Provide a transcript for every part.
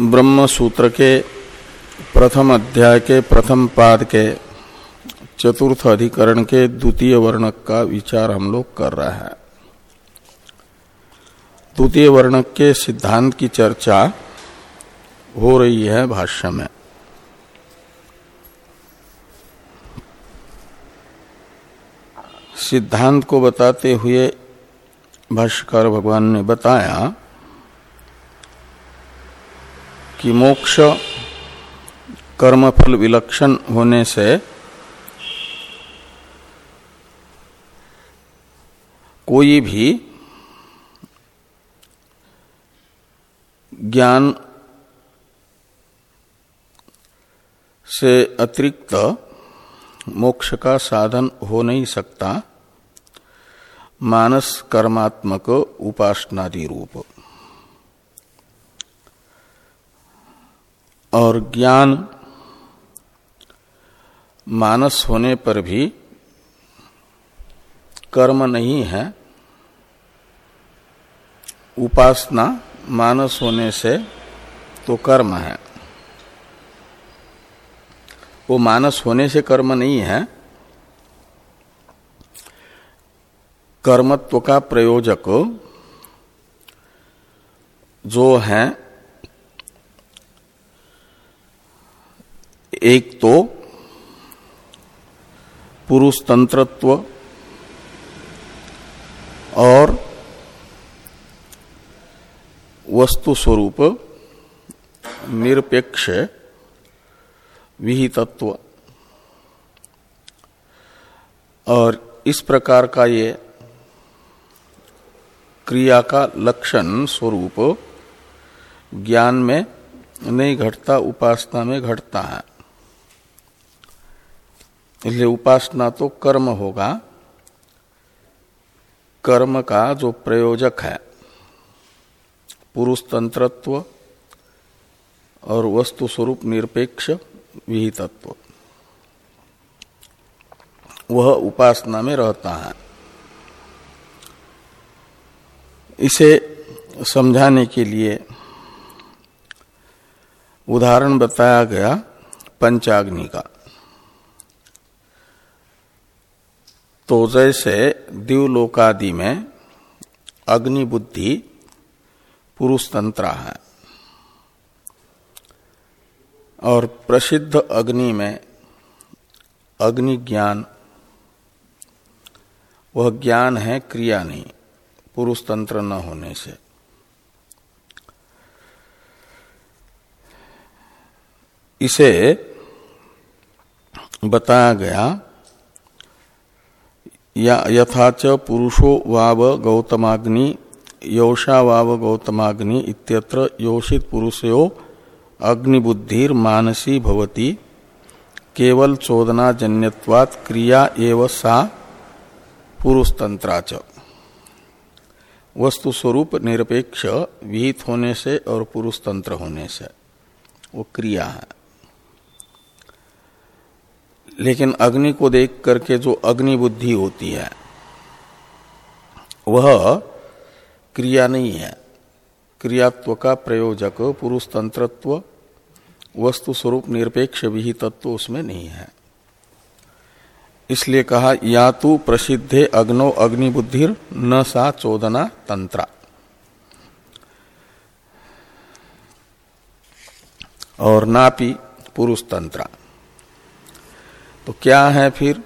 ब्रह्म सूत्र के प्रथम अध्याय के प्रथम पाद के चतुर्थ अधिकरण के द्वितीय वर्णक का विचार हम लोग कर रहे हैं। द्वितीय वर्णक के सिद्धांत की चर्चा हो रही है भाष्य में। सिद्धांत को बताते हुए भाष्यकार भगवान ने बताया कि मोक्ष, कर्मफल विलक्षण होने से कोई भी ज्ञान से अतिरिक्त मोक्ष का साधन हो नहीं सकता, मानस कर्मात्मक उपासनादि रूप। और ज्ञान मानस होने पर भी कर्म नहीं है। उपासना मानस होने से तो कर्म है। वो मानस होने से कर्म नहीं है। कर्मत्व का प्रयोजक जो है एक तो पुरुष तंत्रत्व और वस्तु स्वरूप निरपेक्ष विहितत्व। और इस प्रकार का ये क्रिया का लक्षण स्वरूप ज्ञान में नहीं घटता, उपासना में घटता है। इसलिए उपासना तो कर्म होगा। कर्म का जो प्रयोजक है पुरुष तंत्रत्व और वस्तु स्वरूप निरपेक्ष विहितत्व, वह उपासना में रहता है। इसे समझाने के लिए उदाहरण बताया गया पंचाग्नि का। तो जैसे दिवलोकादि में अग्नि बुद्धि पुरुष तंत्र है और प्रसिद्ध अग्नि में अग्नि ज्ञान वह ज्ञान है क्रिया नहीं पुरुष तंत्र न होने से। इसे बताया गया या यथा च पुरुषो वाव गौतमाग्नि, योषा वाव गौतमाग्नि इत्यत्र योषित पुरुषयो अग्निबुद्धिर मानसी भवती। केवल चोदना जन्यवात क्रिया एव सा पुरुष तंत्राच वस्तु स्वरूप निरपेक्ष, विहित होने से और पुरुष तंत्र होने से। वो क्रिया है। लेकिन अग्नि को देख करके जो अग्नि बुद्धि होती है, वह क्रिया नहीं है। क्रियात्व का प्रयोजक, पुरुष तंत्रत्व, वस्तु स्वरूप निरपेक्ष विहितत्व उसमें नहीं है। इसलिए कहा, या तो प्रसिद्धे अग्नो अग्निबुद्धिर न सा चोदना तंत्रा। और नापी पुरुष तंत्रा। तो क्या है फिर?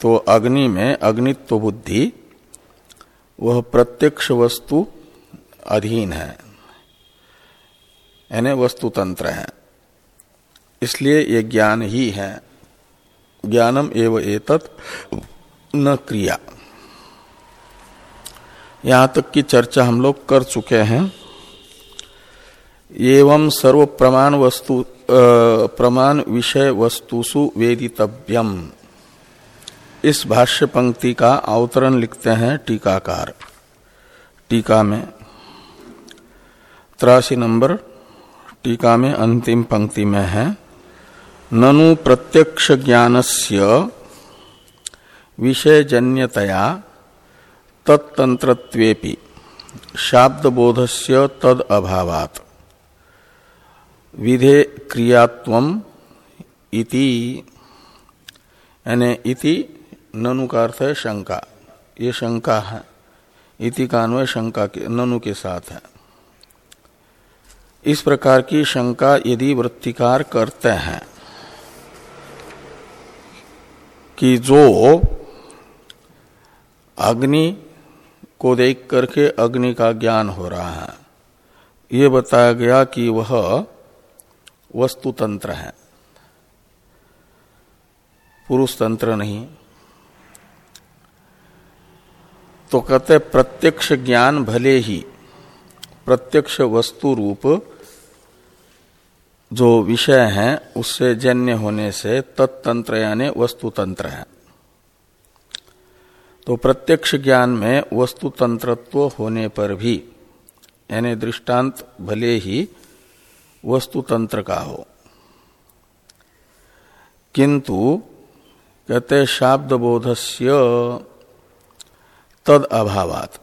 तो अग्नि में अग्नित्व बुद्धि, वह प्रत्यक्ष वस्तु अधीन है, यानी वस्तु तंत्र है। इसलिए ये ज्ञान ही है। ज्ञानम एव एतत् न क्रिया। यहाँ तक की चर्चा हम लोग कर चुके हैं। एवं सर्व प्रमाण वस्तु प्रमाण विषय वस्तुसु वेदितव्यम। इस भाष्य पंक्ति का अवतरण लिखते हैं टीकाकार। टीका में त्रासी नंबर, टीका में अंतिम पंक्ति में है, ननु प्रत्यक्ष ज्ञानस्य विषयजन्यतया तत्तंत्रत्वेपि शाब्द बोधस्य तद अभावात विधे क्रियात्वम इति इति ननु का अर्थ है शंका। ये शंका है। इति का अन्वय शंका के, ननु के साथ है। इस प्रकार की शंका यदि वृत्तिकार करते हैं कि जो अग्नि को देख करके अग्नि का ज्ञान हो रहा है, ये बताया गया कि वह वस्तु तंत्र है। पुरुष तंत्र नहीं। तो कहते प्रत्यक्ष ज्ञान भले ही, प्रत्यक्ष वस्तु रूप जो विषय है, उससे जन्य होने से तत्तंत्र यानी वस्तु तंत्र है। तो प्रत्यक्ष ज्ञान में वस्तु तंत्रत्व होने पर भी, यानी दृष्टांत भले ही वस्तु तंत्र का हो। किंतु, कहते शाब्द बोधस्य तद अभावात।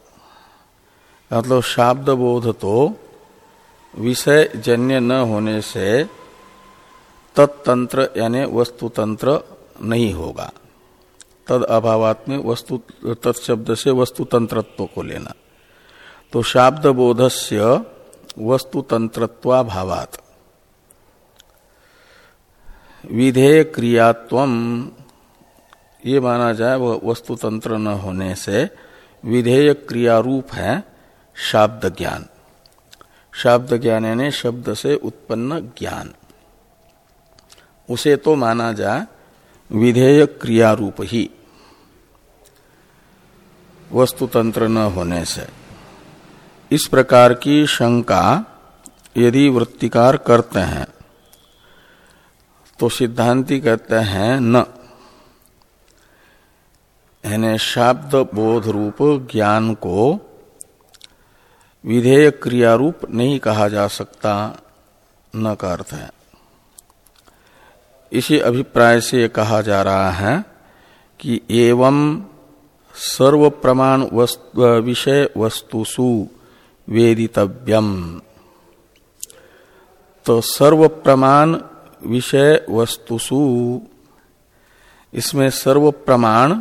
मतलब शाब्द बोध तो विषय जन्य न होने से तत्तंत्र यानी वस्तुतंत्र नहीं होगा। तद अभावात में वस्तु तत्शब्द से वस्तुतंत्रत्व को लेना। तो शाब्द बोधस्य वस्तुतंत्रत्वाभावात विधेय क्रियात्व ये माना जाए वह वस्तुतंत्र न होने से विधेय क्रियारूप है शाब्द ज्ञान शाब्द ज्ञान यानी शब्द से उत्पन्न ज्ञान। उसे तो माना जाए विधेय क्रिया रूप ही। वस्तुतंत्र न होने से। इस प्रकार की शंका यदि वृत्तिकार करते हैं तो सिद्धांति कहते हैं न। यानी शब्द बोध रूप ज्ञान को विधेय क्रियारूप नहीं कहा जा सकता, न का अर्थ है। इसी अभिप्राय से कहा जा रहा है कि एवं सर्व प्रमाण विषय वस्तुसु वेदितव्यम। तो सर्व प्रमाण विषय वस्तुसु। इसमें सर्व प्रमाण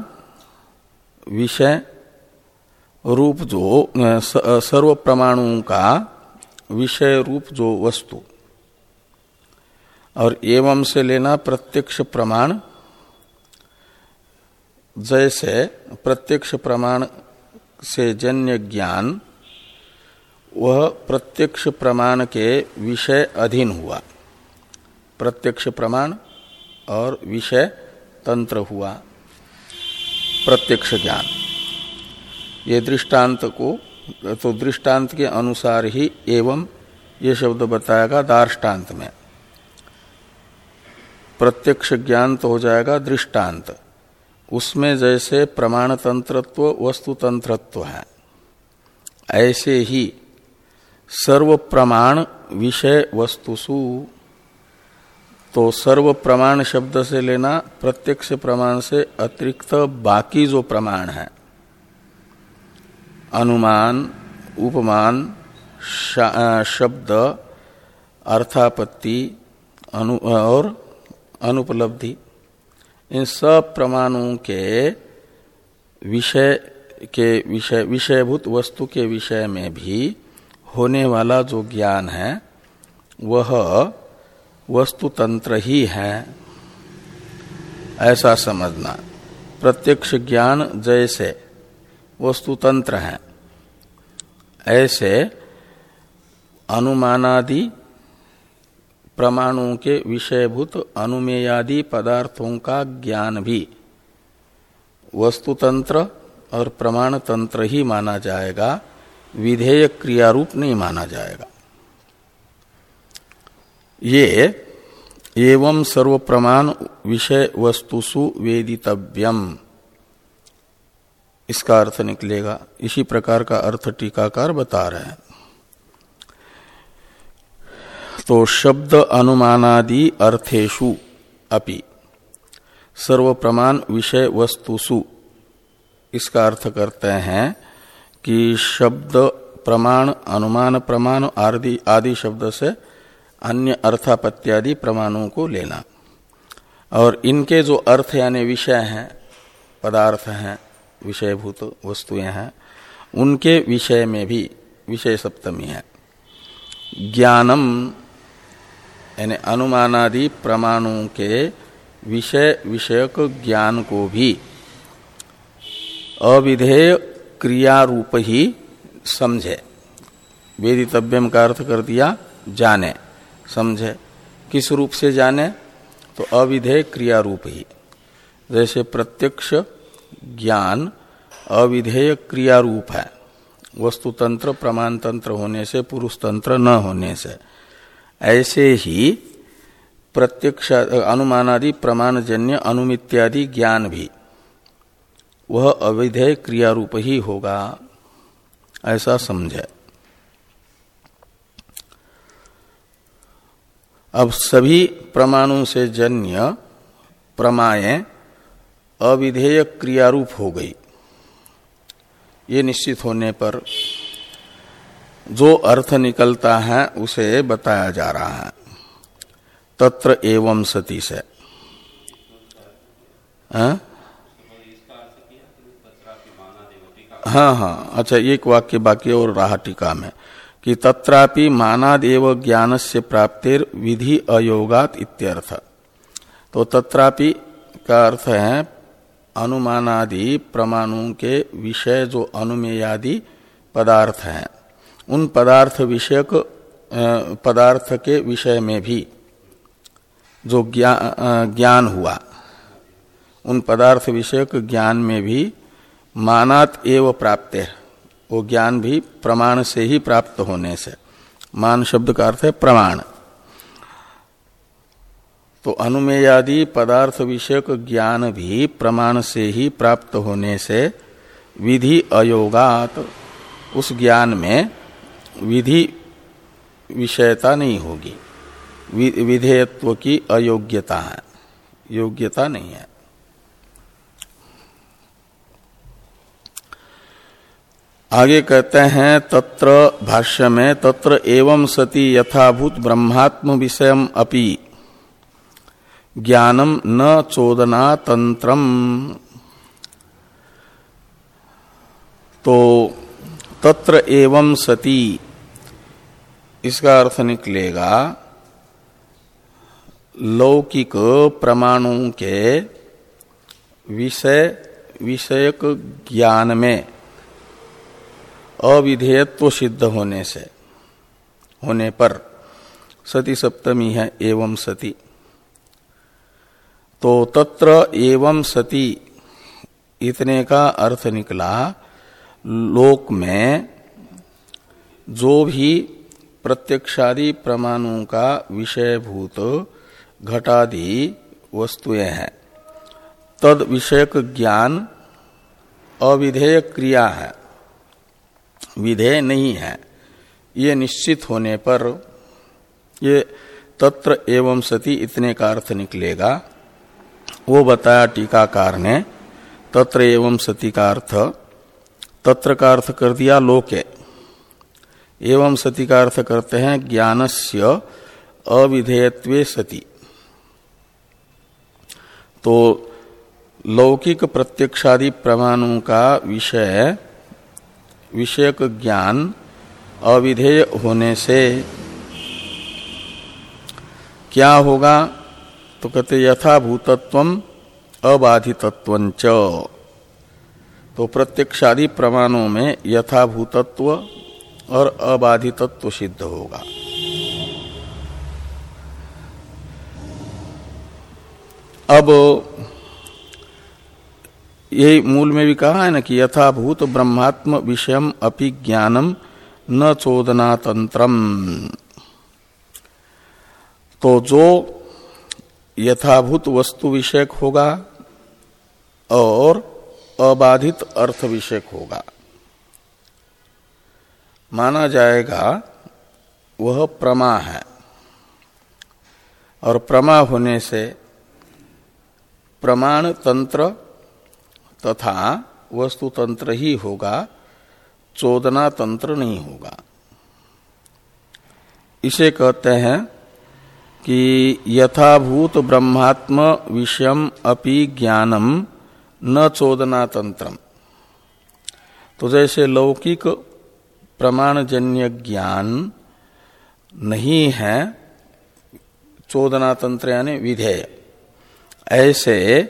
विषय रूप जो सर्व प्रमाणों का विषय रूप जो वस्तु। और एवं से लेना प्रत्यक्ष प्रमाण, जैसे प्रत्यक्ष प्रमाण से जन्य ज्ञान वह प्रत्यक्ष प्रमाण के विषय अधीन हुआ। प्रत्यक्ष प्रमाण और विषय तंत्र हुआ। प्रत्यक्ष ज्ञान। ये दृष्टांत को तो दृष्टांत के अनुसार ही एवं ये शब्द बताएगा दार्टान्त में। प्रत्यक्ष ज्ञान तो हो जाएगा दृष्टांत। उसमें जैसे प्रमाण तंत्रत्व, वस्तु तंत्रत्व है। ऐसे ही सर्व प्रमाण विषय वस्तुसु। तो सर्व प्रमाण शब्द से लेना, प्रत्यक्ष प्रमाण से अतिरिक्त बाकी जो प्रमाण है। अनुमान, उपमान शब्द, अर्थापत्ति, अनु और अनुपलब्धि। इन सब प्रमाणों के विषय के विषय, विषयभूत वस्तु के विषय में भी होने वाला जो ज्ञान है, वह वस्तु तंत्र ही है। ऐसा समझना। प्रत्यक्ष ज्ञान जैसे वस्तुतंत्र है, ऐसे अनुमानादि प्रमाणों के विषयभूत अनुमेयादि पदार्थों का ज्ञान भी वस्तुतंत्र और प्रमाण तंत्र ही माना जाएगा। विधेय क्रियारूप नहीं माना जाएगा। ये एवं सर्व प्रमाण विषय वस्तुसु वेदितव्यम। इसका अर्थ निकलेगा। इसी प्रकार का अर्थ टीकाकार बता रहे हैं। तो शब्द अनुमानादि अर्थेशु अपि सर्व प्रमाण विषय वस्तुसु। इसका अर्थ करते हैं कि शब्द प्रमाण, अनुमान, प्रमाण आदि आदि शब्द से अन्य अर्थापत्यादि प्रमाणों को लेना। और इनके जो अर्थ यानी विषय हैं, पदार्थ हैं, विषयभूत वस्तुएँ हैं, उनके विषय में भी विषय सप्तमी है। ज्ञानम, यानी अनुमानादि प्रमाणों के विषय, विषयक ज्ञान को भी अविधेय क्रिया रूप ही समझे। वेदितव्यम का अर्थ कर दिया, जाने। समझे। किस रूप से जाने? तो अविधेय क्रिया रूप ही जैसे प्रत्यक्ष ज्ञान अविधेय क्रिया रूप है। वस्तु तंत्र, प्रमाण तंत्र होने से, पुरुष तंत्र न होने से। ऐसे ही प्रत्यक्ष अनुमानादि प्रमाणजन्य अनुमित्यादि ज्ञान भी। वह अविधेय क्रिया रूप ही होगा। ऐसा समझे। अब सभी प्रमाणों से जन्य प्रमाएँ अविधेय क्रियारूप हो गई। ये निश्चित होने पर जो अर्थ निकलता है, उसे बताया जा रहा है। तत्र एवं सती से हाँ? हाँ हाँ। अच्छा एक वाक्य बाकी और रहा टीका में। कि तत्रापि मानादेव ज्ञान से प्राप्तिर विधि अयोगात इत्यर्थ। तो तत्रापि का अर्थ है, अनुमानादि प्रमाणों के विषय जो अनुमेयादि पदार्थ हैं। उन पदार्थ विषयक पदार्थ के विषय में भी जो ज्ञान हुआ, उन पदार्थ विषयक ज्ञान में भी मानात एव प्राप्त। है वो ज्ञान भी प्रमाण से ही प्राप्त होने से। मान शब्द का अर्थ है प्रमाण। तो अनुमेयादि पदार्थ विषयक ज्ञान भी प्रमाण से ही प्राप्त होने से विधि अयोगात उस ज्ञान में विधि विषयता नहीं होगी। विधेयत्व की अयोग्यता है। योग्यता नहीं है। आगे कहते हैं, तत्र भाष्य में तत्र एवं सती यथाभूत ब्रह्मात्म विषय अपि। ज्ञानम न चोदना तंत्रम तो तत्र एवं सती, इसका अर्थ निकलेगा, लौकिक प्रमाणों के विषय, विषयक ज्ञान में। अविधेयत्व सिद्ध होने से, होने पर सती सप्तमी है एवं सती। तो तत्र एवं सती, इतने का अर्थ निकला, लोक में जो भी प्रत्यक्षादि प्रमाणों का विषयभूत घटादि वस्तुएँ हैं तद विषयक ज्ञान अविधेय क्रिया है। विधेय नहीं है। ये निश्चित होने पर ये तत्र एवं सती इतने का अर्थ निकलेगा। वो बताया टीकाकार ने, तत्र एवं सती का अर्थ, तत्र का अर्थ कर दिया लोके। एवं सती का अर्थ करते हैं ज्ञानस्य अविधेयत्वे सती। तो लौकिक प्रत्यक्षादि प्रमाणों का विषय विषयक ज्ञान अविधेय होने से क्या होगा? तो कहते, यथाभूतत्व अबाधितत्व तो प्रत्यक्षादि प्रमाणों में यथाभूतत्व और अबाधितत्व सिद्ध होगा। अब यही मूल में भी कहा है ना कि यथाभूत ब्रह्मात्म विषयम अपि ज्ञानम न चोदना तंत्रम तो जो यथाभूत वस्तु विषयक होगा और अबाधित अर्थ विषयक होगा, माना जाएगा वह प्रमा है। और प्रमा होने से प्रमाण तंत्र तथा वस्तु तंत्र ही होगा, चोदना तंत्र नहीं होगा। इसे कहते हैं कि यथाभूत ब्रह्मात्म विषयम अपि ज्ञानम न चोदना तंत्रम। तो जैसे लौकिक प्रमाणजन्य ज्ञान नहीं है, चोदना तंत्र यानी विधेय। ऐसे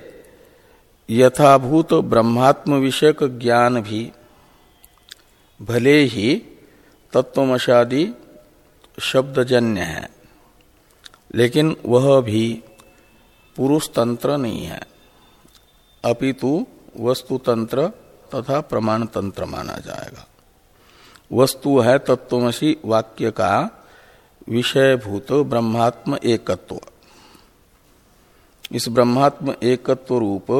यथाभूत ब्रह्मात्म विषयक ज्ञान भी। भले ही तत्वमशादी शब्दजन्य है, लेकिन वह भी पुरुष तंत्र नहीं है। अपितु वस्तु तंत्र तथा प्रमाण तंत्र माना जाएगा। वस्तु है तत्वमसी वाक्य का विषयभूत ब्रह्मात्म एकत्व। इस ब्रह्मात्म एकत्व रूप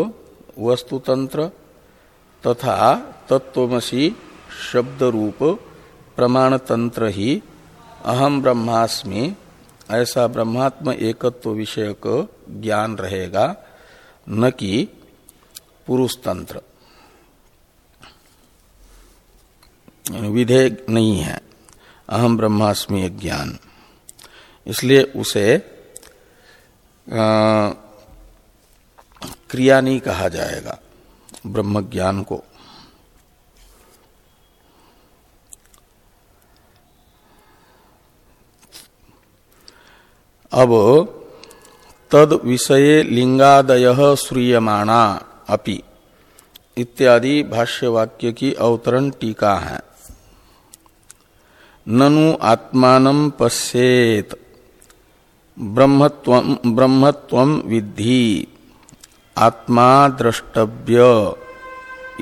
वस्तुतंत्र तथा तत्वमसी शब्द रूप प्रमाण तंत्र ही अहम ब्रह्मास्मि। ऐसा ब्रह्मात्म एकत्व विषयक ज्ञान रहेगा न कि पुरुष तंत्र विधेय नहीं है। अहम ब्रह्मास्मि ज्ञान। इसलिए उसे आ, क्रिया नहीं कहा जाएगा। ब्रह्म ज्ञान को। अब तद विषय लिंगादय श्रूयमाणा अपि इत्यादि भाष्यवाक्य की अवतरण टीका है। ननु आत्मान पश्येत। ब्रह्मत्व विद्धि। आत्मा द्रष्टव्य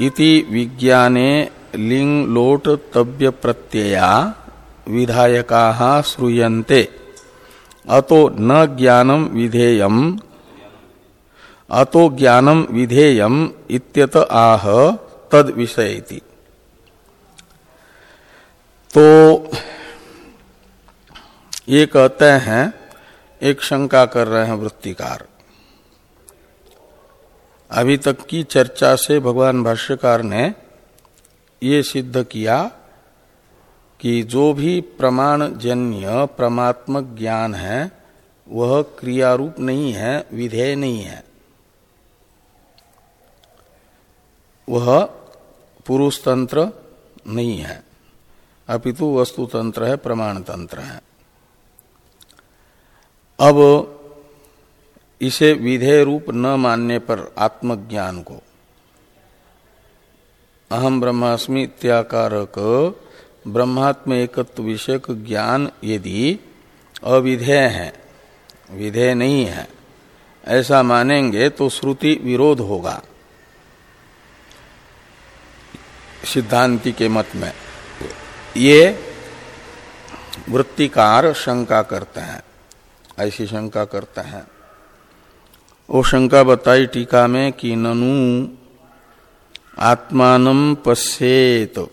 इति विज्ञाने लिंग लोट तव्य प्रत्यया विधायका श्रूयन्ते। अतो न ज्ञानम विधेयम, अतो ज्ञानम विधेयम इत्यत आह तद विषय तो ये कहते हैं, एक शंका कर रहे हैं वृत्तिकार। अभी तक की चर्चा से भगवान भाष्यकार ने ये सिद्ध किया कि जो भी प्रमाण जन्य प्रमात्मक ज्ञान है, वह क्रियारूप नहीं है, विधेय नहीं है। वह पुरुष तंत्र नहीं है। अपितु वस्तु तंत्र है, प्रमाण तंत्र है। अब इसे विधेय रूप न मानने पर आत्मज्ञान को। अहम ब्रह्मास्मि इत्याकारक, ब्रह्मात्म एकत्व विषयक ज्ञान यदि अविधेय है, विधेय नहीं है, ऐसा मानेंगे तो श्रुति विरोध होगा। सिद्धांति के मत में, ये वृत्तिकार शंका करते हैं, ऐसी शंका करते हैं। वो शंका बताई टीका में कि ननु आत्मान पश्चेत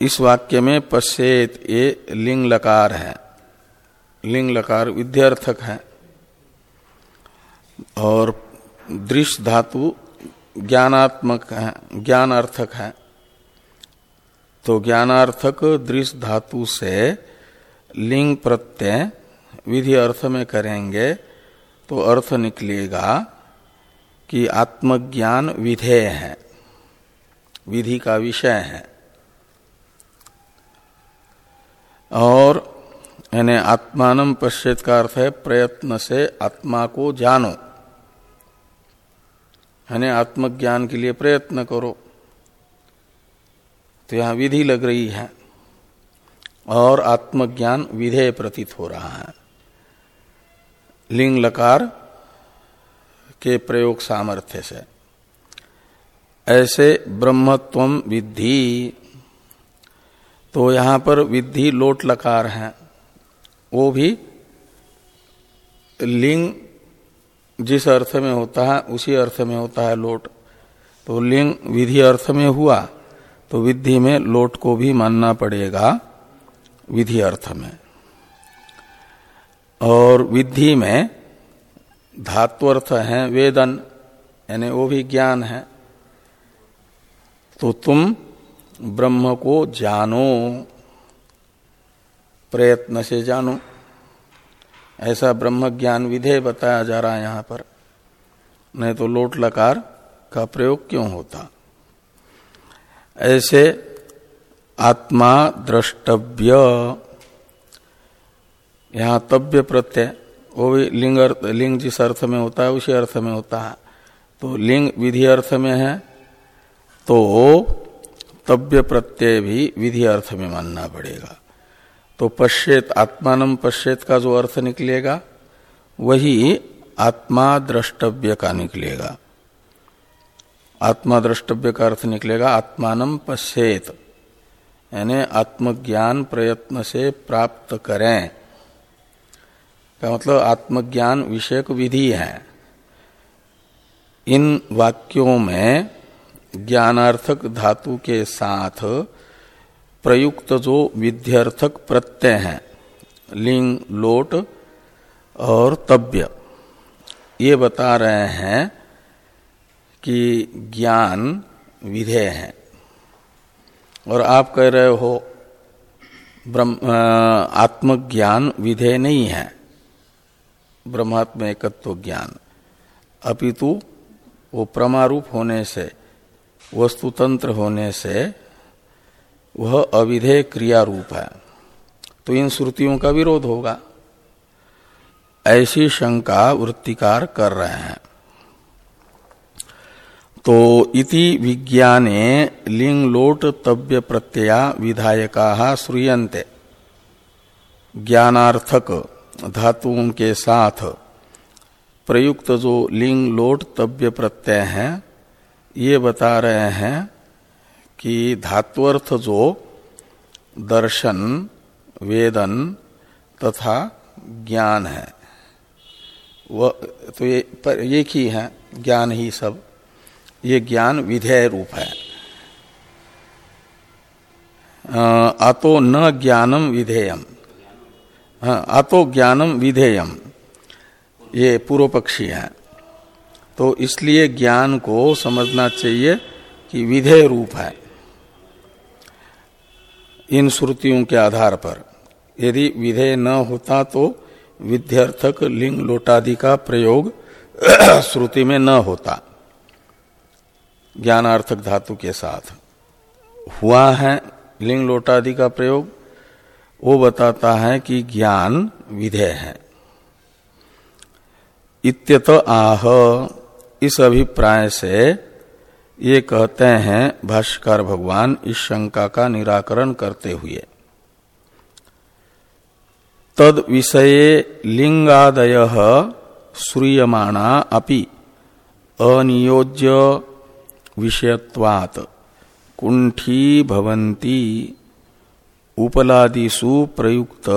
इस वाक्य में पश्चेत ये लिंग लकार है। लिंग लकार विद्यार्थक है। और दृश्य धातु ज्ञानात्मक है, ज्ञानार्थक है। तो ज्ञानार्थक दृश्य धातु से लिंग प्रत्यय विधि अर्थ में करेंगे। तो अर्थ निकलेगा कि आत्मज्ञान विधेय है, विधि का विषय है। और यानी आत्मान पश्चित का अर्थ है प्रयत्न से आत्मा को जानो। यानी आत्मज्ञान के लिए प्रयत्न करो। तो यहाँ विधि लग रही है और आत्मज्ञान विधेय प्रतीत हो रहा है। लिंग लकार के प्रयोग सामर्थ्य से। ऐसे ब्रह्मत्व विद्धि। तो यहाँ पर विद्धि लोट लकार है। वो भी लिंग जिस अर्थ में होता है, उसी अर्थ में होता है लोट। तो लिंग विधि अर्थ में हुआ तो विधि में लोट को भी मानना पड़ेगा विधि अर्थ में। और विधि में धात्वर्थ है, वेदन, यानी वो भी ज्ञान है। तो तुम ब्रह्म को जानो, प्रयत्न से जानो। ऐसा ब्रह्म ज्ञान विधेय बताया जा रहा है यहाँ पर। नहीं तो लोट लकार का प्रयोग क्यों होता? ऐसे आत्मा द्रष्टव्य। यहाँ तव्य प्रत्यय, वो भी लिंग अर्थ, लिंग जिस अर्थ में होता है, उसी अर्थ में होता है। तो लिंग विधि अर्थ में है तो तव्य प्रत्यय भी विधि अर्थ में मानना पड़ेगा। तो पश्चेत आत्मान पश्चेत का जो अर्थ निकलेगा, वही आत्मा द्रष्टव्य का निकलेगा। आत्मा द्रष्टव्य का अर्थ निकलेगा, आत्मान पश्चेत यानी आत्मज्ञान प्रयत्न से प्राप्त करें। का मतलब आत्मज्ञान विषयक विधि है। इन वाक्यों में ज्ञानार्थक धातु के साथ प्रयुक्त जो विध्यर्थक प्रत्यय हैं, लिंग, लोट और तब्य ये बता रहे हैं कि ज्ञान विधेय है। और आप कह रहे हो ब्रह्म आत्मज्ञान विधेय नहीं है। ब्रह्मात्म एकत्व ज्ञान। अपितु वो प्रमारूप होने से, वस्तुतंत्र होने से, वह अविधेय क्रिया रूप है। तो इन श्रुतियों का विरोध होगा। ऐसी शंका वृत्तिकार कर रहे हैं। तो इति विज्ञाने लिंग लोट तव्य प्रत्यया विधायका श्रूयते ज्ञानार्थक धातुओं के साथ प्रयुक्त जो लिंग लोट तव्य प्रत्यय है, ये बता रहे हैं कि धात्वर्थ जो दर्शन, वेदन तथा ज्ञान है। वह तो ये पर एक ही है, ज्ञान ही सब। ये ज्ञान विधेय रूप है। अतो न ज्ञानम विधेयम। हाँ अतो ज्ञानम विधेयम। ये पूर्व पक्षी है। तो इसलिए ज्ञान को समझना चाहिए कि विधेय रूप है। इन श्रुतियों के आधार पर, यदि विधेय न होता तो विध्यर्थक लिंग लोटादि का प्रयोग श्रुति में न होता। ज्ञानार्थक धातु के साथ हुआ है लिंग लोटादि का प्रयोग। वो बताता है कि ज्ञान विधेय है। इत्यत आह, इस अभिप्राय से ये कहते हैं, भाष्कर भगवान इस शंका का निराकरण करते हुए। तद विषय लिंगादय श्रूयमाणा अपि अनियोज्य विषयत्वात् कुंठी भवंती उपलादिषु प्रयुक्त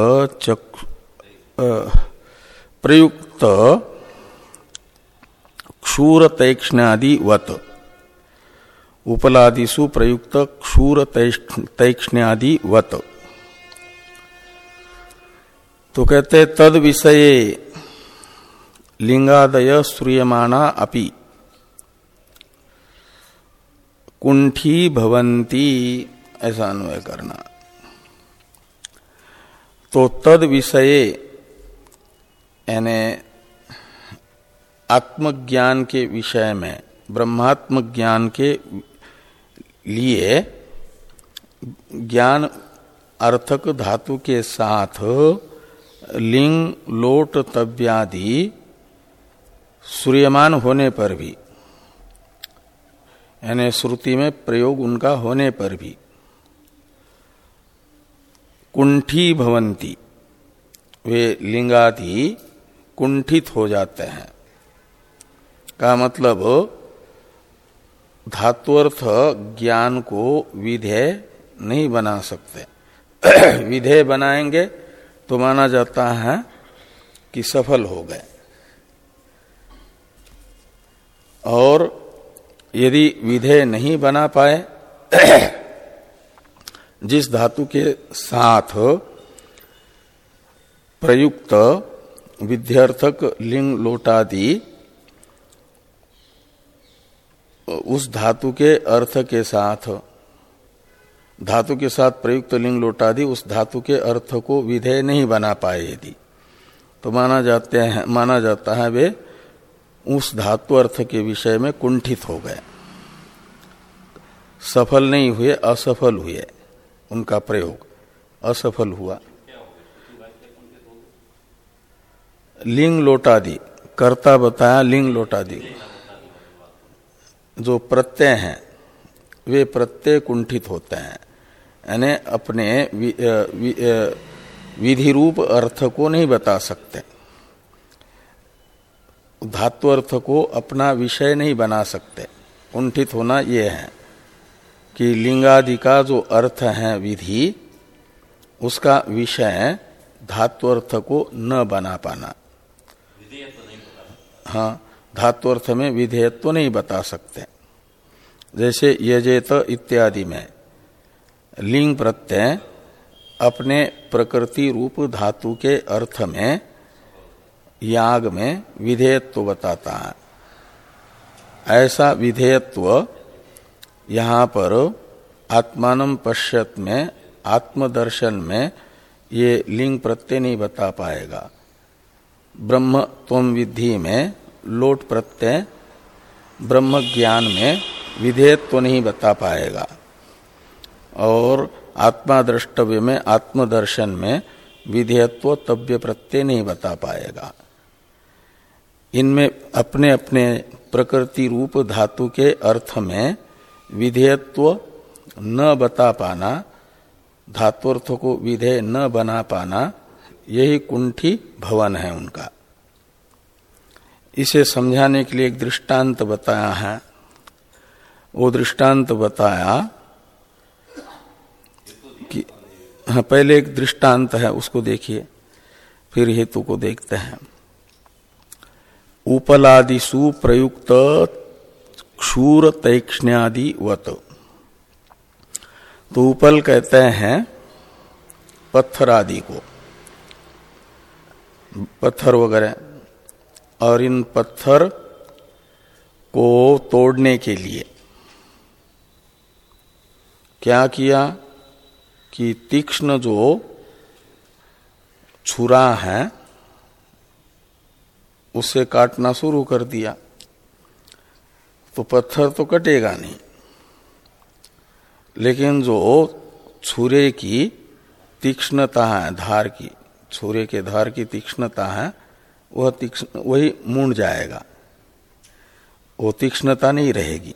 चक् प्रयुक्त क्षूर तैक्ष्णादि वत उपलादिशु प्रयुक्त क्षूर तैक्ष्ण्यादि वत तो कहते तद विषय लिंगादय श्रूयमाणा अपि। कुंठी भवंती ऐसा अन्वय करना। तो तद विषय यानी आत्मज्ञान के विषय में, ब्रह्मात्म ज्ञान के लिए ज्ञान अर्थक धातु के साथ लिंग, लोट, तव्यादि सूर्यमान होने पर भी, यानी श्रुति में प्रयोग उनका होने पर भी कुंठी भवंती। वे लिंगादि कुंठित हो जाते हैं। का मतलब धात्वर्थ ज्ञान को विधेय नहीं बना सकते। विधेय बनाएँगे तो माना जाता है कि सफल हो गए। और यदि विधेय नहीं बना पाए जिस धातु के साथ प्रयुक्त विध्यर्थक लिंग लोटादि, उस धातु के अर्थ के साथ, धातु के साथ प्रयुक्त लिंग लोटादि, उस धातु के अर्थ को विधेय नहीं बना पाए यदि। तो माना जाते हैं, माना जाता है वे उस धातु अर्थ के विषय में कुंठित हो गए। सफल नहीं हुए, असफल हुए। उनका प्रयोग। असफल हुआ। लिंग लोटादि। कर्ता बताया लिंग लोटादि। जो प्रत्यय हैं, वे प्रत्यय कुंठित होते हैं। यानी अपने विधि रूप अर्थ को नहीं बता सकते। धातु अर्थ को अपना विषय नहीं बना सकते। कुंठित होना यह है। कि लिंगादि का जो अर्थ है विधि, उसका विषय धातु अर्थ को न बना पाना। हाँ धातु अर्थ में विधेयत्व तो नहीं बता सकते। जैसे यजेत इत्यादि में, लिंग प्रत्यय अपने प्रकृति रूप धातु के अर्थ में, याग में विधेयत्व तो बताता है। ऐसा विधेयत्व यहाँ पर आत्मान पश्यत में, आत्मदर्शन में ये लिंग प्रत्यय नहीं बता पाएगा। ब्रह्म तोम विधि में, लोट प्रत्यय, ब्रह्म ज्ञान में विधेयत्व नहीं बता पाएगा। और आत्मा द्रष्टव्य में, आत्मदर्शन में विधेयत्व तव्य प्रत्यय नहीं बता पाएगा। इनमें अपने अपने प्रकृति रूप धातु के अर्थ में विधेयत्व न बता पाना धातुअर्थ को विधेय न बना पाना, यही कुंठी भवन है उनका। इसे समझाने के लिए एक दृष्टांत बताया है। वो दृष्टांत बताया कि हाँ पहले एक दृष्टांत है, उसको देखिए, फिर हेतु को देखते हैं। उपलादिशु प्रयुक्त क्षूर तैक्ष्ण्यादि वत। तो उपल कहते हैं पत्थर आदि को। पत्थर वगैरह। और इन पत्थर को तोड़ने के लिए क्या किया कि तीक्ष्ण जो छुरा है, उसे काटना शुरू कर दिया। तो पत्थर तो कटेगा नहीं। लेकिन जो छुरे की तीक्ष्णता है, धार की, छुरे के धार की तीक्ष्णता है, वह तीक्ष्ण, वही मुंड जाएगा। वो तीक्ष्णता नहीं रहेगी।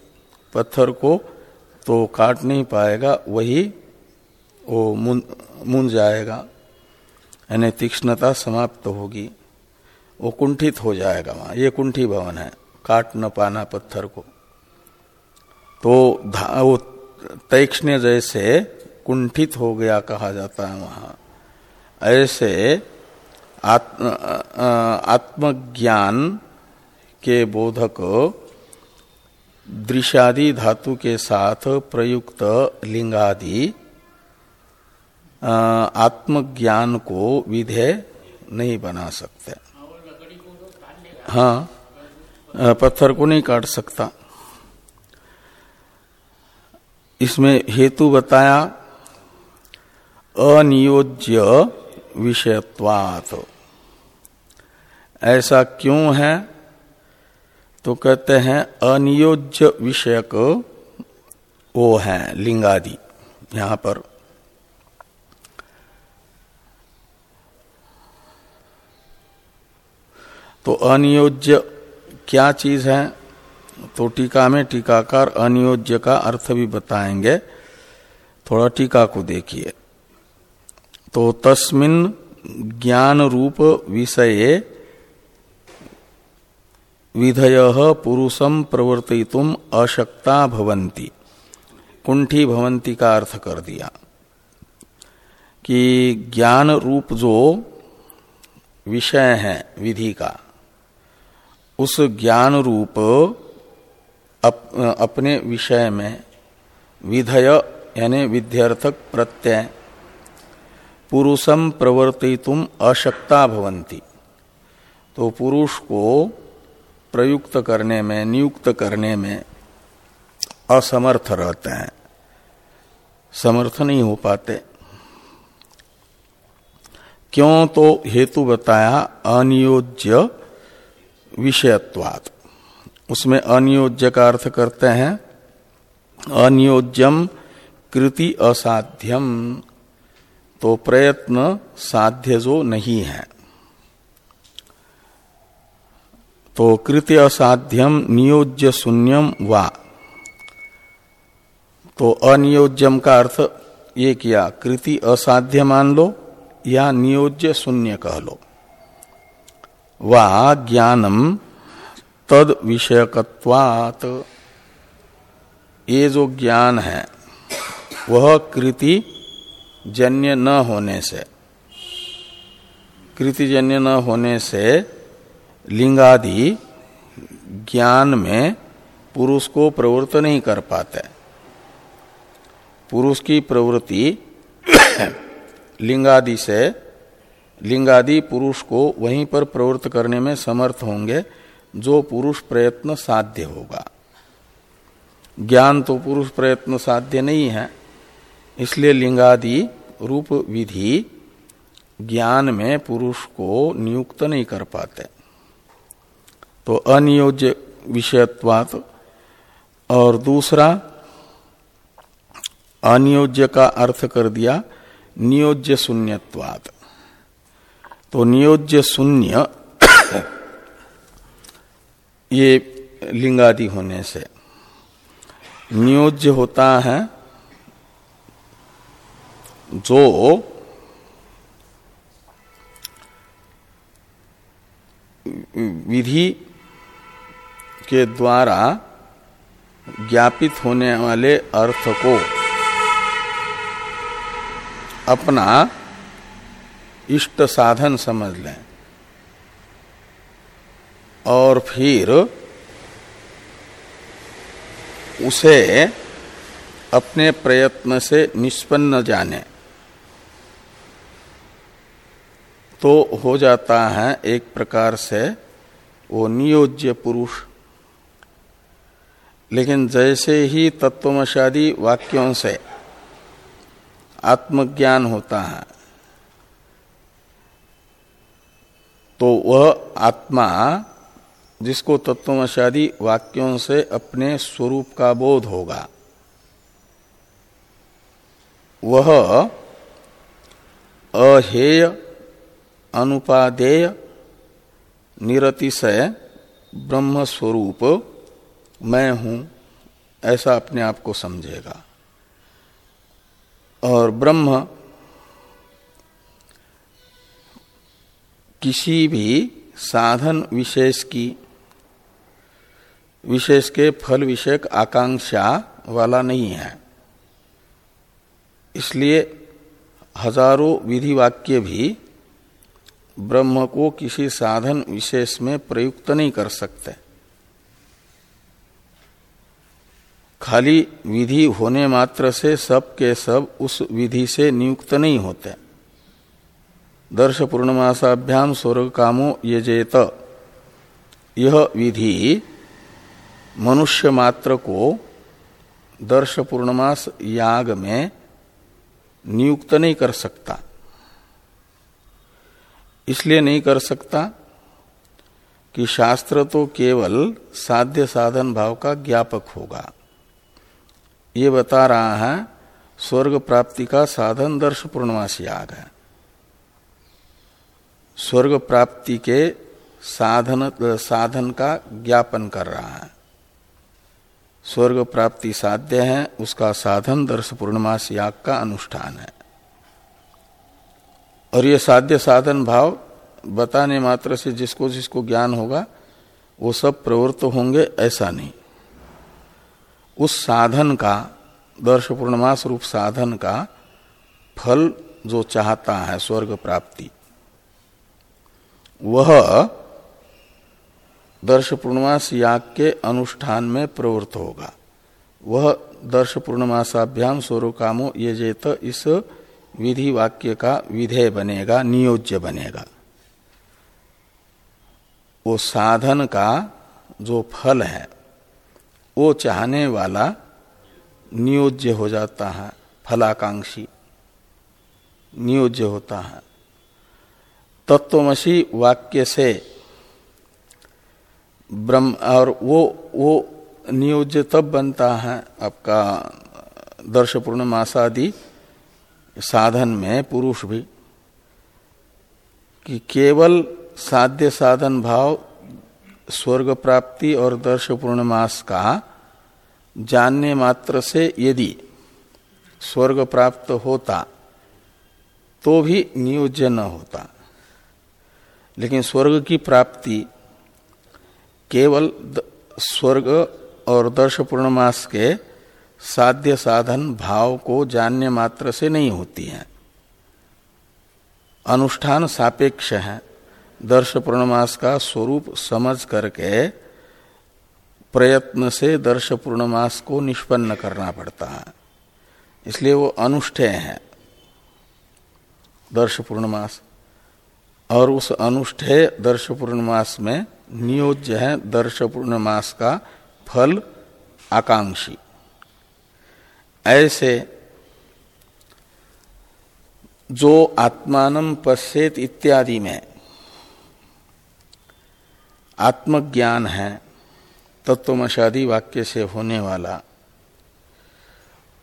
पत्थर को तो काट नहीं पाएगा, वही वो मुंज जाएगा। यानी तीक्ष्णता समाप्त होगी। वो कुंठित हो जाएगा वहाँ। ये कुंठी भवन है। काट न पाना पत्थर को। तो वो तैक्षण्य जैसे कुंठित हो गया कहा जाता है वहाँ। ऐसे आत्म आत्मज्ञान के बोधक दृशादि धातु के साथ प्रयुक्त लिंगादि आत्मज्ञान को विधेय नहीं बना सकते। हाँ। पत्थर को नहीं काट सकता। इसमें हेतु बताया, अनियोज्य विषयत्वात्। ऐसा क्यों है? तो कहते हैं, अनियोज्य विषयक वो है, लिंगादि, यहाँ पर। तो अनियोज्य क्या चीज़ है? तो टीका में टीकाकार अनियोज्य का अर्थ भी बताएँगे। थोड़ा टीका को देखिए। तो तस्मिन ज्ञान रूप विषय विधय पुरुषम प्रवर्तितुम अशक्ता भवंती कुंठी भवंती का अर्थ कर दिया कि ज्ञान रूप जो विषय है, विधि का उस ज्ञान रूप अप, अपने विषय में विधय यानी विध्यर्थक प्रत्यय पुरुषम प्रवर्तितुम अशक्ता भवंती तो पुरुष को प्रयुक्त करने में नियुक्त करने में असमर्थ रहते हैं। समर्थ नहीं हो पाते। क्यों तो हेतु बताया अनियोज्य विषयत्वात। उसमें अनियोज्य का अर्थ करते हैं, अनियोज्यम कृति असाध्यम तो प्रयत्न साध्य जो नहीं है। तो कृति असाध्यम, नियोज्य शून्यम वा। तो अनियोज्यम का अर्थ ये किया, कृति असाध्य मान लो या नियोज्य शून्य कह लो। वा ज्ञानम तद विषयकत्वात ये जो ज्ञान है, वह कृति जन्य न होने से कृतिजन्य न होने से लिंगादि ज्ञान में पुरुष को प्रवृत्त नहीं कर पाते। पुरुष की प्रवृत्ति लिंगादि से लिंगादि पुरुष को वहीं पर प्रवृत्त करने में समर्थ होंगे, जो पुरुष प्रयत्न साध्य होगा। ज्ञान तो पुरुष प्रयत्न साध्य नहीं है, इसलिए लिंगादि रूप विधि ज्ञान में पुरुष को नियुक्त नहीं कर पाते। तो अनियोज्य विषयत्वात, और दूसरा, अनियोज्य का अर्थ कर दिया, नियोज्य शून्यत्वात। तो नियोज्य शून्य ये लिंगादि होने से। नियोज्य होता है जो विधि के द्वारा ज्ञापित होने वाले अर्थ को अपना इष्ट साधन समझ लें। और फिर उसे अपने प्रयत्न से निष्पन्न जाने। तो हो जाता है एक प्रकार से वो नियोज्य पुरुष। लेकिन जैसे ही तत्वमशादी वाक्यों से आत्मज्ञान होता है तो वह आत्मा, जिसको तत्वमशादी वाक्यों से अपने स्वरूप का बोध होगा, वह अहेय अनुपादेय निरतिशय ब्रह्म स्वरूप मैं हूँ, ऐसा अपने आप को समझेगा। और ब्रह्म किसी भी साधन विशेष की, विशेष के फल विषयक आकांक्षा वाला नहीं है। इसलिए हज़ारों विधि वाक्य भी ब्रह्म को किसी साधन विशेष में प्रयुक्त नहीं कर सकते। खाली विधि होने मात्र से सब के सब उस विधि से नियुक्त नहीं होते। दर्श पूर्णमासाभ्याम स्वर्ग कामो यजेत। यह विधि मनुष्य मात्र को दर्श पूर्णमास याग में नियुक्त नहीं कर सकता। इसलिए नहीं कर सकता कि शास्त्र तो केवल साध्य साधन भाव का ज्ञापक होगा। ये बता रहा है, स्वर्ग प्राप्ति का साधन दर्श पूर्णमास याग है। स्वर्ग प्राप्ति के साधन साधन का ज्ञापन कर रहा है। स्वर्ग प्राप्ति साध्य है, उसका साधन दर्श पूर्णमास याग का अनुष्ठान है। और ये साध्य साधन भाव बताने मात्र से जिसको जिसको ज्ञान होगा, वो सब प्रवृत्त होंगे, ऐसा नहीं। उस साधन का दर्श पूर्णमास रूप साधन का फल जो चाहता है स्वर्ग प्राप्ति वह दर्श पूर्णमास याग के अनुष्ठान में प्रवृत्त होगा। वह दर्श पूर्णमासाभ्याम स्वरूप कामो ये जेत इस विधि वाक्य का विधेय बनेगा, नियोज्य बनेगा। वो साधन का जो फल है, वो चाहने वाला नियोज्य हो जाता है, फलाकांक्षी नियोज्य होता है। तत्वमसी वाक्य से ब्रह्म और वो वो नियोज्य तब बनता है आपका दर्श पूर्णमासादि साधन में पुरुष भी, कि केवल साध्य साधन भाव, स्वर्ग प्राप्ति और दर्श पूर्णमास का जानने मात्र से यदि स्वर्ग प्राप्त होता तो भी नियोज्य न होता। लेकिन स्वर्ग की प्राप्ति केवल स्वर्ग और दर्श पूर्णमास के साध्य साधन भाव को जानने मात्र से नहीं होती है। अनुष्ठान सापेक्ष है। दर्श पूर्णमास का स्वरूप समझ करके प्रयत्न से दर्श पूर्णमास को निष्पन्न करना पड़ता है। इसलिए वो अनुष्ठेय है। दर्श पूर्णमास और उस अनुष्ठेय दर्श पूर्णमास में नियोज्य है दर्श पूर्णमास का फल आकांक्षी। ऐसे जो आत्मान पश्चेत इत्यादि में आत्मज्ञान है, तत्वमशादी वाक्य से होने वाला,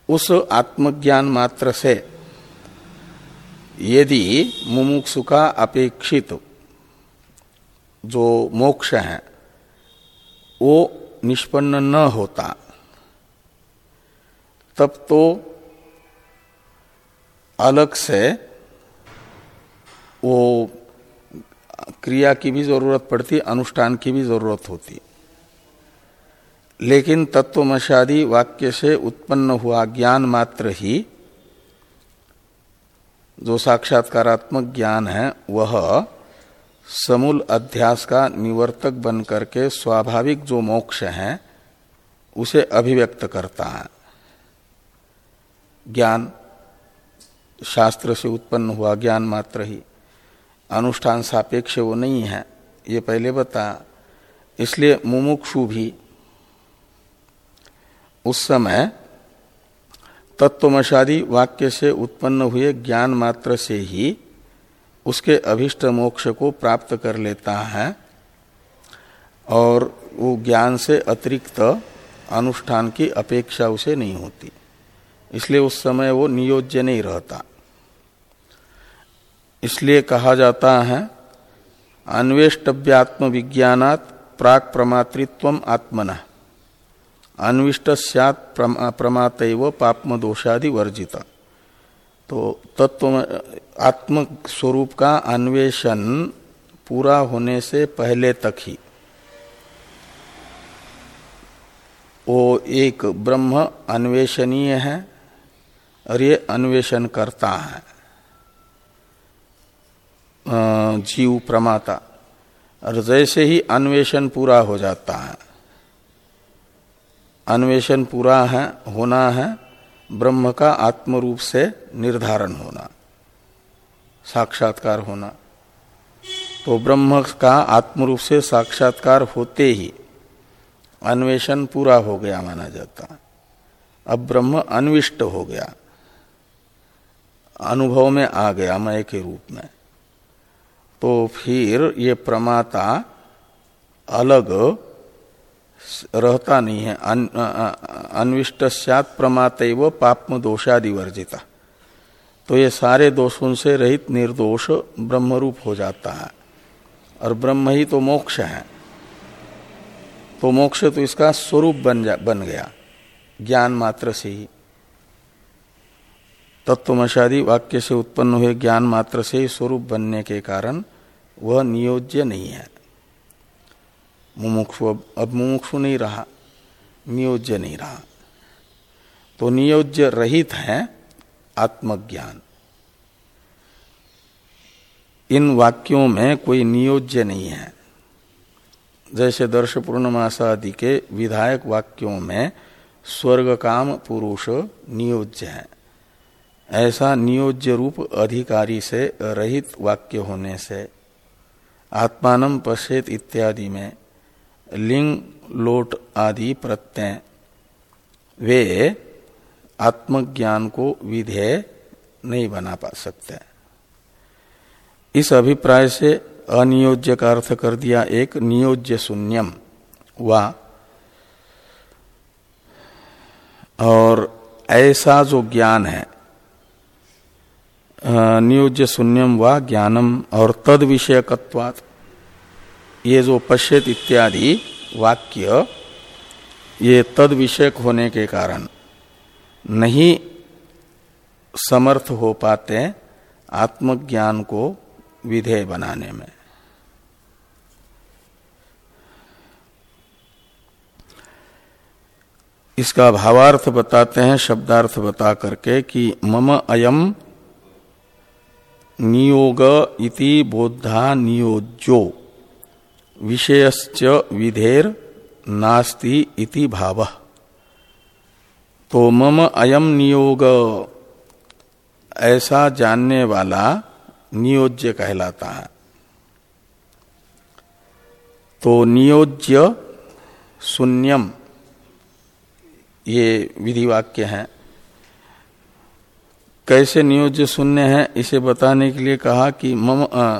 उस आत्मज्ञान मात्र से यदि मुमुक्षु का अपेक्षित जो मोक्ष है, वो निष्पन्न न होता, तब तो अलग से वो क्रिया की भी ज़रूरत पड़ती, अनुष्ठान की भी ज़रूरत होती। लेकिन तत्वमशादी वाक्य से उत्पन्न हुआ ज्ञान मात्र ही जो साक्षात्कारात्मक ज्ञान है, वह समूल अध्यास का निवर्तक बन करके स्वाभाविक जो मोक्ष है, उसे अभिव्यक्त करता है। ज्ञान शास्त्र से उत्पन्न हुआ ज्ञान मात्र ही। अनुष्ठान सापेक्ष वो नहीं है, ये पहले बता। इसलिए मुमुक्षु भी उस समय तत्वमशादी वाक्य से उत्पन्न हुए ज्ञान मात्र से ही उसके अभिष्ट मोक्ष को प्राप्त कर लेता है और वो ज्ञान से अतिरिक्त अनुष्ठान की अपेक्षा उसे नहीं होती। इसलिए उस समय वो नियोज्य नहीं रहता। इसलिए कहा जाता है अन्वेष्टव्यात्म विज्ञानात प्राक प्रमातृत्व आत्मना। अन्विष्ट सैत प्रमात पापम दोषादि वर्जित तो तत्व आत्म स्वरूप का अन्वेषण पूरा होने से पहले तक ही वो एक ब्रह्म अन्वेषणीय है और ये अन्वेषण करता है। जीव प्रमाता। और जैसे ही अन्वेषण पूरा हो जाता है अन्वेषण पूरा है, होना है, ब्रह्म का आत्म रूप से निर्धारण होना, साक्षात्कार होना। तो ब्रह्म का आत्म रूप से साक्षात्कार होते ही अन्वेषण पूरा हो गया माना जाता। अब ब्रह्म अन्विष्ट हो गया, अनुभव में आ गया मय के रूप में। तो फिर ये प्रमाता अलग रहता नहीं है। अन, अन्विष्ट सत प्रमात व पापम दोषादि वर्जिता तो ये सारे दोषों से रहित निर्दोष ब्रह्मरूप हो जाता है। और ब्रह्म ही तो मोक्ष है। तो मोक्ष तो इसका स्वरूप बन जा बन गया। ज्ञान मात्र से ही। तत्वमशादी वाक्य से उत्पन्न हुए ज्ञान मात्र से ही स्वरूप बनने के कारण वह नियोज्य नहीं है। मुमुक्षु अब, मुमुक्षु नहीं रहा नियोज्य नहीं रहा। तो नियोज्य रहित है आत्मज्ञान। इन वाक्यों में कोई नियोज्य नहीं है। जैसे दर्श पूर्णमासादि के विधायक वाक्यों में स्वर्ग काम पुरुष नियोज्य है। ऐसा नियोज्य रूप अधिकारी से रहित वाक्य होने से आत्मान पश्चेत इत्यादि में लिंग, लोट आदि प्रत्यय। वे आत्मज्ञान को विधेय नहीं बना पा सकते। इस अभिप्राय से अनियोज्य का अर्थ कर दिया एक नियोज्य शून्यम। वा, और ऐसा जो ज्ञान है नियोज्य शून्यम व ज्ञानम, और तद विषयकत्वात् ये जो पश्यत इत्यादि वाक्य, ये तद विषयक होने के कारण नहीं समर्थ हो पाते आत्मज्ञान को विधेय बनाने में। इसका भावार्थ बताते हैं, शब्दार्थ बता करके कि मम अयम नियोग इति बोधा नियोज्यो। विषयश्च विधेर नास्ति इति भाव। तो मम अयम नियोग ऐसा जानने वाला नियोज्य कहलाता है। तो नियोज्य शून्यम ये विधि वाक्य है। कैसे नियोज्य शून्य है इसे बताने के लिए कहा कि मम आ,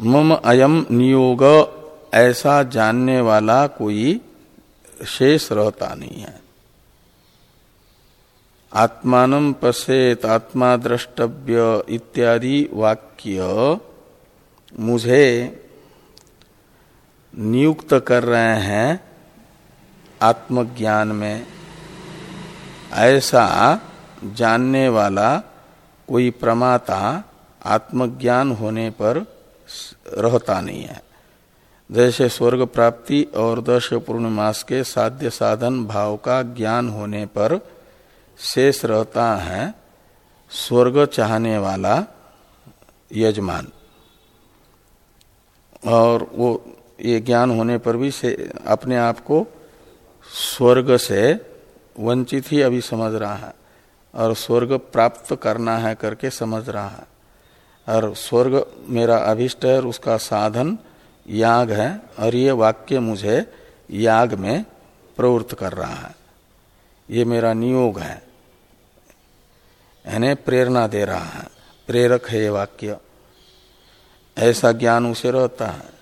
मम अयम नियोग, ऐसा जानने वाला कोई शेष रहता नहीं है। आत्मान पश्येत आत्मा द्रष्टव्य इत्यादि वाक्य मुझे नियुक्त कर रहे हैं आत्मज्ञान में। ऐसा जानने वाला कोई प्रमाता आत्मज्ञान होने पर रहता नहीं है। जैसे स्वर्ग प्राप्ति और दश पूर्णमास के साध्य साधन भाव का ज्ञान होने पर शेष रहता है स्वर्ग चाहने वाला यजमान। और वो ये ज्ञान होने पर भी से अपने आप को स्वर्ग से वंचित ही अभी समझ रहा है और स्वर्ग प्राप्त करना है करके समझ रहा है। और स्वर्ग मेरा अभिष्ट है और उसका साधन याग है और ये वाक्य मुझे याग में प्रवृत्त कर रहा है। ये मेरा नियोग है। यानी प्रेरणा दे रहा है। प्रेरक है ये वाक्य। ऐसा ज्ञान उसे रहता है।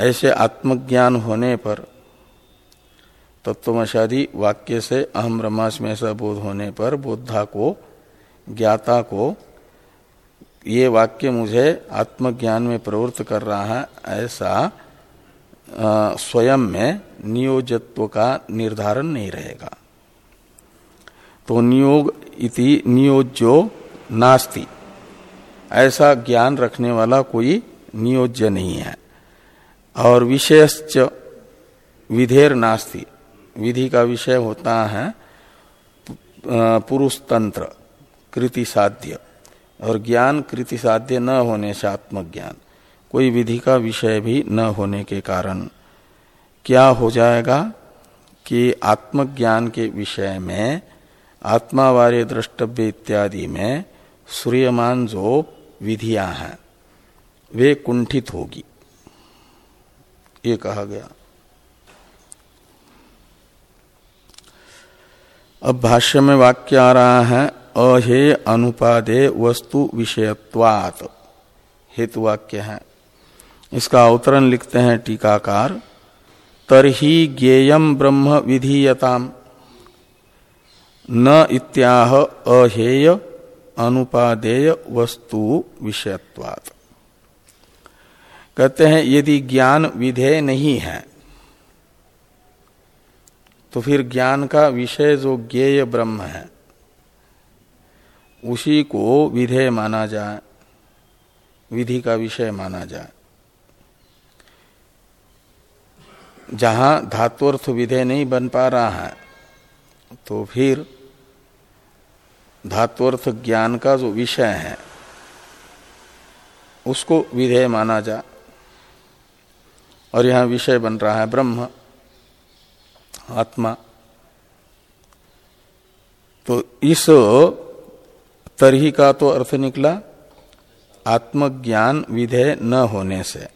ऐसे आत्मज्ञान होने पर तत्वमशादी वाक्य से अहम ब्रह्मास्म ऐसा बोध होने पर बोधा को, ज्ञाता को ये वाक्य मुझे आत्मज्ञान में प्रवृत्त कर रहा है, ऐसा स्वयं में नियोजत्व का निर्धारण नहीं रहेगा। तो नियोग इति नियोज्यो नास्ति। ऐसा ज्ञान रखने वाला कोई नियोज्य नहीं है। और विषयश्च विधेर नास्ति। विधि का विषय होता है पुरुष तंत्र कृति साध्य और ज्ञान कृति साध्य न होने से आत्मज्ञान। कोई विधि का विषय भी न होने के कारण। क्या हो जाएगा कि आत्मज्ञान के विषय में, आत्मावार्य द्रष्टव्य इत्यादि में सूर्यमान जो विधियाँ हैं, वे कुंठित होगी। ये कहा गया। अब भाष्य में वाक्य आ रहा है अहे अनुपादे वस्तु विषयत्वात। हेतु वाक्य है। इसका अवतरण लिखते हैं टीकाकार। तरही ज्ञेयम ब्रह्म विधीयताम। न इत्याह अहेय अनुपादेय वस्तु विषयत्वात्। कहते हैं, यदि ज्ञान विधेय नहीं है तो फिर ज्ञान का विषय जो ज्ञेय ब्रह्म है उसी को विधेय माना जाए, विधि का विषय माना जाए। जहाँ धात्वर्थ विधेय नहीं बन पा रहा है तो फिर धात्वर्थ ज्ञान का जो विषय है, उसको विधेय माना जा और यहाँ विषय बन रहा है ब्रह्म, आत्मा। तो इस तरही का तो अर्थ निकला, आत्मज्ञान विधेय न होने से।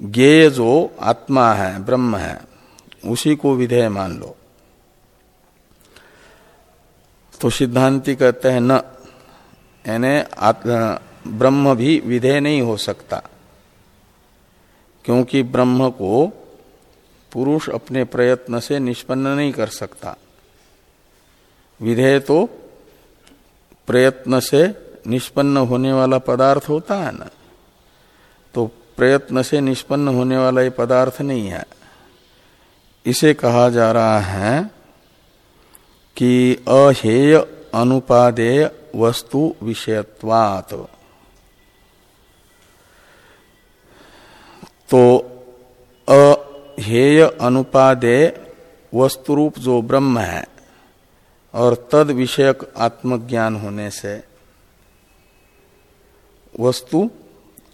ज्ञेय जो आत्मा है, ब्रह्म है, उसी को विधेय मान लो। तो सिद्धांति कहते हैं न, यानी ब्रह्म भी विधेय नहीं हो सकता, क्योंकि ब्रह्म को पुरुष अपने प्रयत्न से निष्पन्न नहीं कर सकता। विधेय तो प्रयत्न से निष्पन्न होने वाला पदार्थ होता है ना? तो प्रयत्न से निष्पन्न होने वाला ये पदार्थ नहीं है। इसे कहा जा रहा है कि अहेय अनुपादेय वस्तु विषयत्वात्। तो अहेय अनुपादेय वस्तुरूप जो ब्रह्म है और तद विषयक आत्मज्ञान होने से वस्तु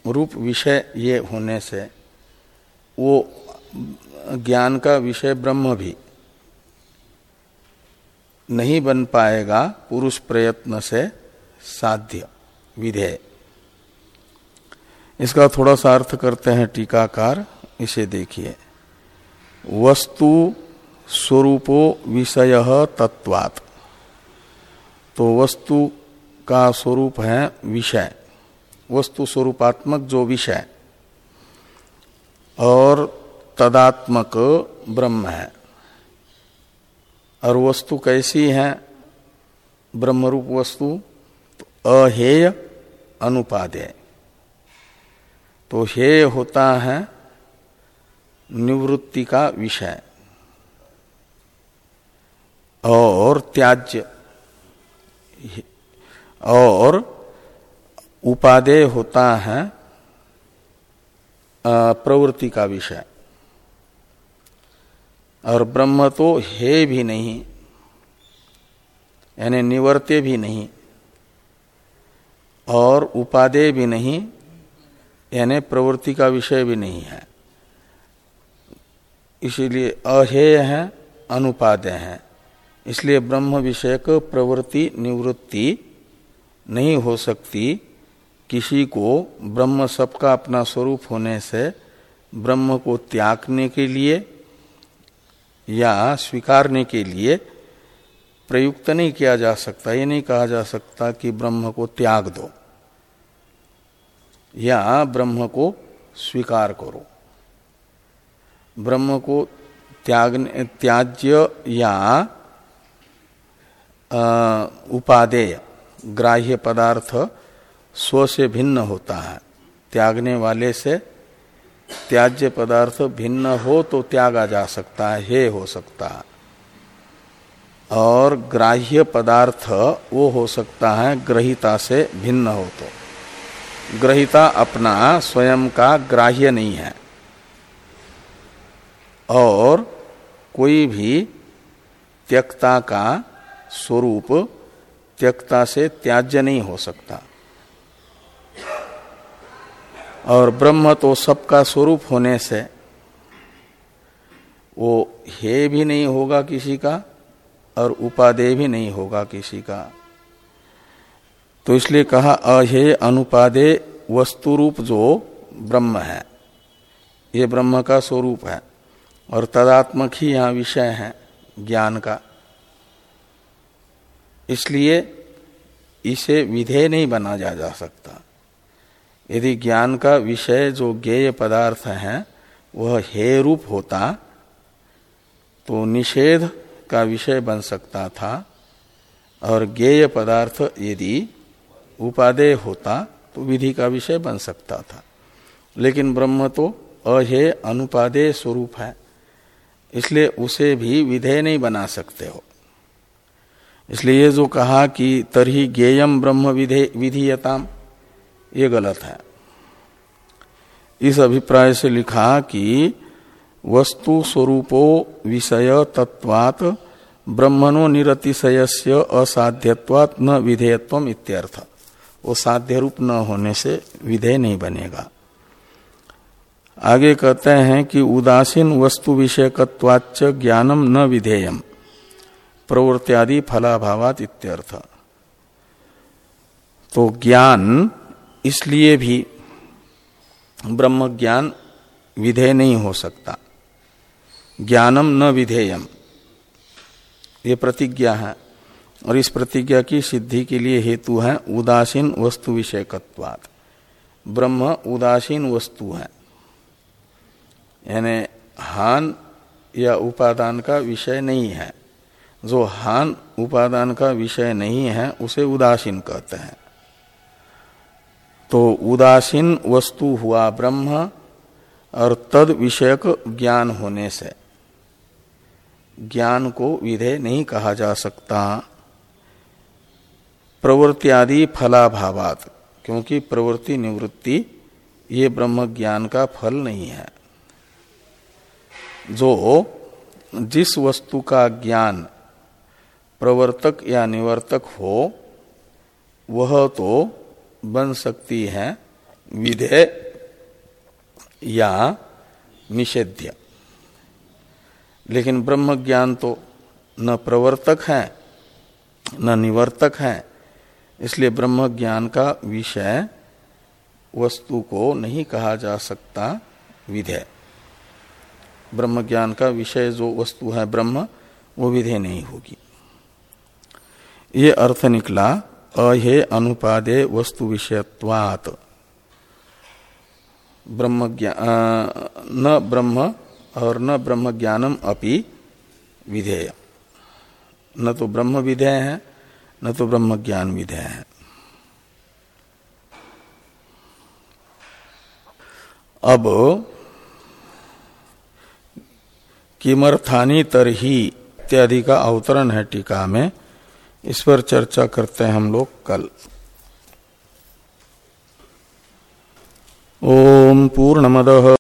रूप विषय ये होने से वो ज्ञान का विषय ब्रह्म भी नहीं बन पाएगा पुरुष प्रयत्न से साध्य, विधेय। इसका थोड़ा सा अर्थ करते हैं टीकाकार, इसे देखिए। वस्तु स्वरूपो विषय तत्वात् तो वस्तु का स्वरूप है विषय। वस्तु स्वरूपात्मक जो विषय। और तदात्मक ब्रह्म है। और वस्तु कैसी है? ब्रह्मरूप वस्तु तो अहेय अनुपादेय तो हेय होता है निवृत्ति का विषय। और त्याज्य और उपादेय होता है प्रवृत्ति का विषय। और ब्रह्म तो है भी नहीं, यानी निवर्त्य भी नहीं, और उपादेय भी नहीं, यानी प्रवृत्ति का विषय भी नहीं है। इसीलिए अहेय है, अनुपादेय है। इसलिए ब्रह्म विषयक प्रवृत्ति निवृत्ति नहीं हो सकती। किसी को ब्रह्म सबका अपना स्वरूप होने से ब्रह्म को त्यागने के लिए या स्वीकारने के लिए प्रयुक्त नहीं किया जा सकता। ये नहीं कहा जा सकता कि ब्रह्म को त्याग दो या ब्रह्म को स्वीकार करो। ब्रह्म को त्याग त्याज्य या उपादेय, ग्राह्य पदार्थ स्व से भिन्न होता है। त्यागने वाले से त्याज्य पदार्थ भिन्न हो तो त्यागा जा सकता है, हे हो सकता है। और ग्राह्य पदार्थ वो हो सकता है, ग्रहिता से भिन्न हो तो। ग्रहिता अपना स्वयं का ग्राह्य नहीं है। और कोई भी त्यक्ता का स्वरूप त्यक्ता से त्याज्य नहीं हो सकता। और ब्रह्म तो सबका स्वरूप होने से वो हे भी नहीं होगा किसी का और उपादेय भी नहीं होगा किसी का। तो इसलिए कहा, अहे अनुपादे वस्तु रूप जो ब्रह्म है, ये ब्रह्म का स्वरूप है। और तदात्मक ही यहाँ विषय है ज्ञान का। इसलिए इसे विधेय नहीं बना जा, जा सकता। यदि ज्ञान का विषय जो ज्ञेय पदार्थ है वह हे रूप होता तो निषेध का विषय बन सकता था और ज्ञेय पदार्थ यदि उपादेय होता तो विधि का विषय बन सकता था। लेकिन ब्रह्म तो अहे अनुपादेय स्वरूप है इसलिए उसे भी विधेय नहीं बना सकते हो। इसलिए ये जो कहा कि तरही ज्ञेयम ब्रह्म विधे, विधीयताम। ये गलत है। इस अभिप्राय से लिखा कि वस्तु स्वरूपो विषय तत्वात ब्रह्मणो निरतिशयस्य असाध्यत्वात न विधेयत्व इत्यर्थ। वो साध्य रूप न होने से विधेय नहीं बनेगा। आगे कहते हैं कि उदासीन वस्तु विषयकत्वाच ज्ञानम न विधेयम। प्रवृत्त्यादि फलाभावात इत्यर्थ। तो ज्ञान इसलिए भी ब्रह्म ज्ञान विधेय नहीं हो सकता। ज्ञानम न विधेयम। ये प्रतिज्ञा है और इस प्रतिज्ञा की सिद्धि के लिए हेतु है उदासीन वस्तु विषयकत्वात्। ब्रह्म उदासीन वस्तु है। यानी हान या उपादान का विषय नहीं है। जो हान उपादान का विषय नहीं है, उसे उदासीन कहते हैं। तो उदासीन वस्तु हुआ ब्रह्म, और तद विषयक ज्ञान होने से। ज्ञान को विधेय नहीं कहा जा सकता। प्रवृत्ति आदि फलाभावात, क्योंकि प्रवृत्ति निवृत्ति, ये ब्रह्म ज्ञान का फल नहीं है। जो जिस वस्तु का ज्ञान प्रवर्तक या निवर्तक हो, वह तो बन सकती है विधेय या निषेध्य। लेकिन ब्रह्म ज्ञान तो न प्रवर्तक है, न निवर्तक है, इसलिए ब्रह्म ज्ञान का विषय वस्तु को नहीं कहा जा सकता विधेय। ब्रह्म ज्ञान का विषय जो वस्तु है ब्रह्म, वो विधेय नहीं होगी। ये अर्थ निकला, अहे अनुपादे वस्तु विषयत्वात। ब्रह्म न ब्रह्म और न ब्रह्म ज्ञानम अपि विधेय। न तो ब्रह्म विधेय है, न तो ब्रह्म ज्ञान विधेय है। अब किमर्थानी तरही इत्यादि का अवतरण है टीका में इस पर चर्चा करते हैं हम लोग कल। ओम पूर्णमद।